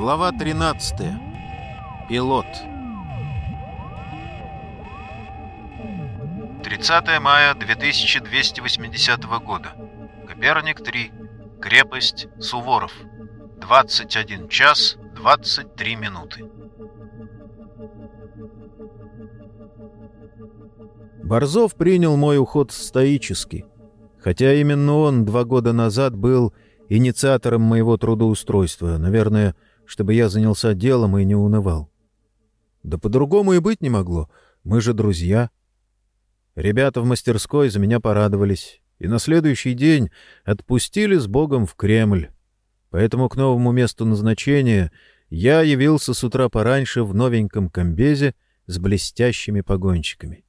Глава 13. Пилот. 30 мая 2280 года. Коперник 3. Крепость Суворов. 21 час 23 минуты. Борзов принял мой уход стоически, хотя именно он два года назад был инициатором моего трудоустройства, наверное, чтобы я занялся делом и не унывал. Да по-другому и быть не могло, мы же друзья. Ребята в мастерской за меня порадовались, и на следующий день отпустили с Богом в Кремль. Поэтому к новому месту назначения я явился с утра пораньше в новеньком комбезе с блестящими погонщиками.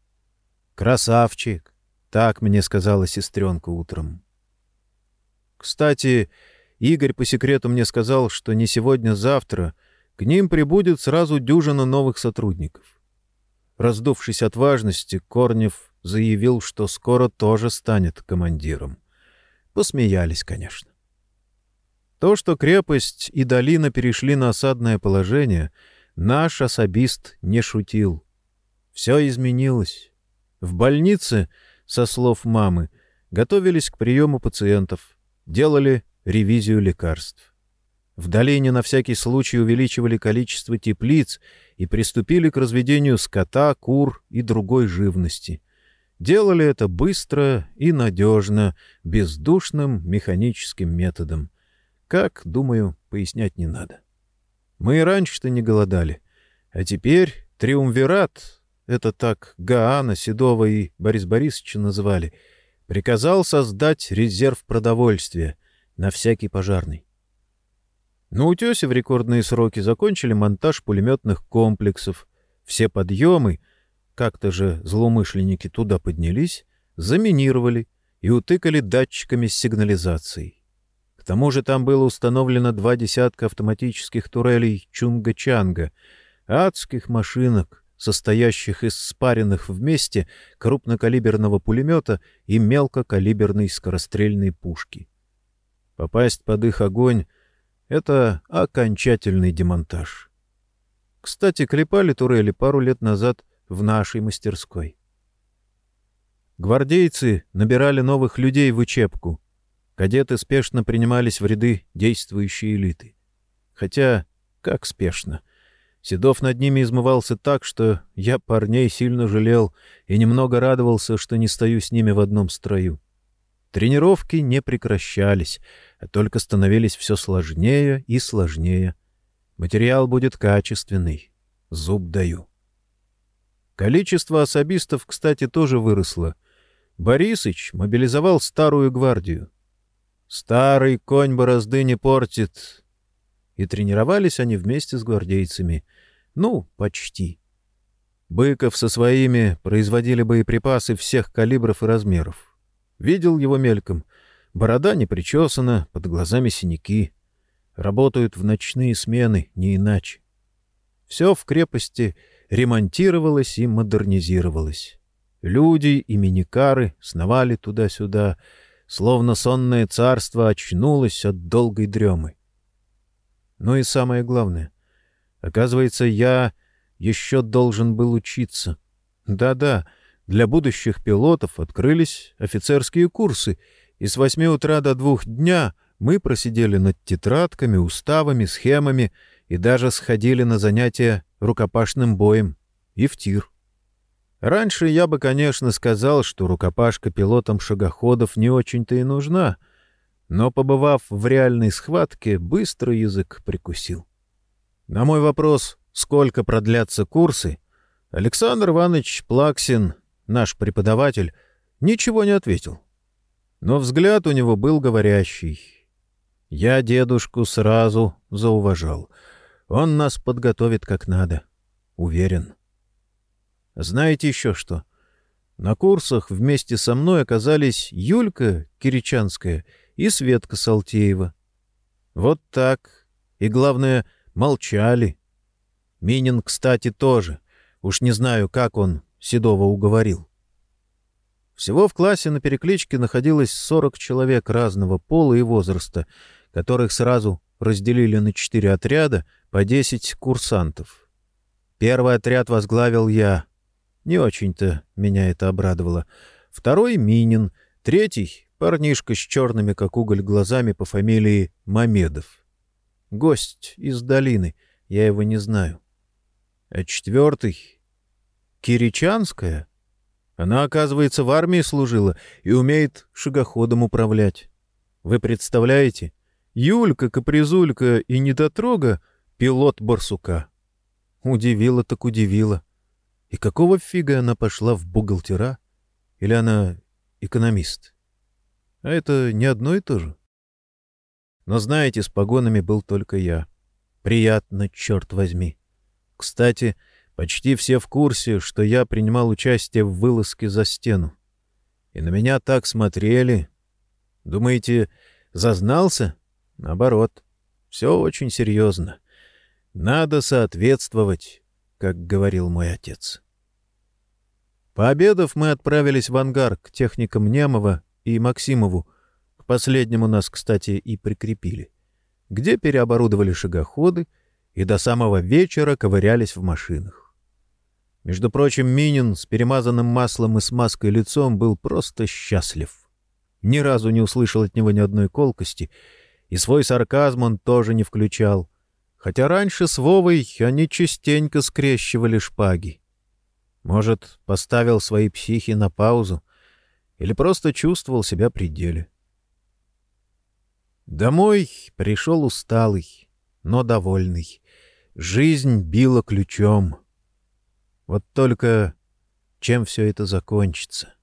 «Красавчик!» — так мне сказала сестренка утром. Кстати, Игорь по секрету мне сказал, что не сегодня-завтра к ним прибудет сразу дюжина новых сотрудников. Раздувшись от важности, Корнев заявил, что скоро тоже станет командиром. Посмеялись, конечно. То, что крепость и долина перешли на осадное положение, наш особист не шутил. Все изменилось. В больнице, со слов мамы, готовились к приему пациентов, делали ревизию лекарств. В долине на всякий случай увеличивали количество теплиц и приступили к разведению скота, кур и другой живности. Делали это быстро и надежно, бездушным механическим методом. Как, думаю, пояснять не надо. Мы и раньше-то не голодали. А теперь триумвират, это так Гаана, Седова и Борис Борисовича называли, приказал создать резерв продовольствия — на всякий пожарный. На утесе в рекордные сроки закончили монтаж пулеметных комплексов. Все подъемы, как-то же злоумышленники туда поднялись, заминировали и утыкали датчиками с сигнализацией. К тому же там было установлено два десятка автоматических турелей Чунга-Чанга, адских машинок, состоящих из спаренных вместе крупнокалиберного пулемета и мелкокалиберной скорострельной пушки. Попасть под их огонь — это окончательный демонтаж. Кстати, клепали турели пару лет назад в нашей мастерской. Гвардейцы набирали новых людей в учебку. Кадеты спешно принимались в ряды действующей элиты. Хотя, как спешно. Седов над ними измывался так, что я парней сильно жалел и немного радовался, что не стою с ними в одном строю. Тренировки не прекращались, а только становились все сложнее и сложнее. Материал будет качественный. Зуб даю. Количество особистов, кстати, тоже выросло. Борисыч мобилизовал старую гвардию. Старый конь борозды не портит. И тренировались они вместе с гвардейцами. Ну, почти. Быков со своими производили боеприпасы всех калибров и размеров. Видел его мельком. Борода не причесана, под глазами синяки. Работают в ночные смены, не иначе. Все в крепости ремонтировалось и модернизировалось. Люди и миникары сновали туда-сюда, словно сонное царство очнулось от долгой дремы. Ну и самое главное. Оказывается, я еще должен был учиться. Да-да, — для будущих пилотов открылись офицерские курсы, и с восьми утра до двух дня мы просидели над тетрадками, уставами, схемами и даже сходили на занятия рукопашным боем и в тир. Раньше я бы, конечно, сказал, что рукопашка пилотам шагоходов не очень-то и нужна, но, побывав в реальной схватке, быстро язык прикусил. На мой вопрос, сколько продлятся курсы, Александр Иванович Плаксин наш преподаватель, ничего не ответил. Но взгляд у него был говорящий. Я дедушку сразу зауважал. Он нас подготовит как надо. Уверен. Знаете еще что? На курсах вместе со мной оказались Юлька Киричанская и Светка Салтеева. Вот так. И главное, молчали. Минин, кстати, тоже. Уж не знаю, как он Седова уговорил. Всего в классе на перекличке находилось 40 человек разного пола и возраста, которых сразу разделили на четыре отряда по десять курсантов. Первый отряд возглавил я. Не очень-то меня это обрадовало. Второй — Минин. Третий — парнишка с черными, как уголь, глазами по фамилии Мамедов. Гость из долины, я его не знаю. А четвертый — Киричанская. Она, оказывается, в армии служила и умеет шагоходом управлять. Вы представляете? Юлька, Капризулька и Недотрога — пилот барсука. Удивила так удивила. И какого фига она пошла в бухгалтера? Или она экономист? А это не одно и то же. Но знаете, с погонами был только я. Приятно, черт возьми. Кстати, почти все в курсе, что я принимал участие в вылазке за стену. И на меня так смотрели. Думаете, зазнался? Наоборот, все очень серьезно. Надо соответствовать, как говорил мой отец. Пообедав, мы отправились в ангар к техникам Немова и Максимову, к последнему нас, кстати, и прикрепили, где переоборудовали шагоходы и до самого вечера ковырялись в машинах. Между прочим, Минин с перемазанным маслом и смазкой лицом был просто счастлив. Ни разу не услышал от него ни одной колкости, и свой сарказм он тоже не включал, хотя раньше с Вовой они частенько скрещивали шпаги. Может, поставил свои психи на паузу или просто чувствовал себя при деле. Домой пришел усталый, но довольный. Жизнь била ключом. Вот только чем все это закончится? —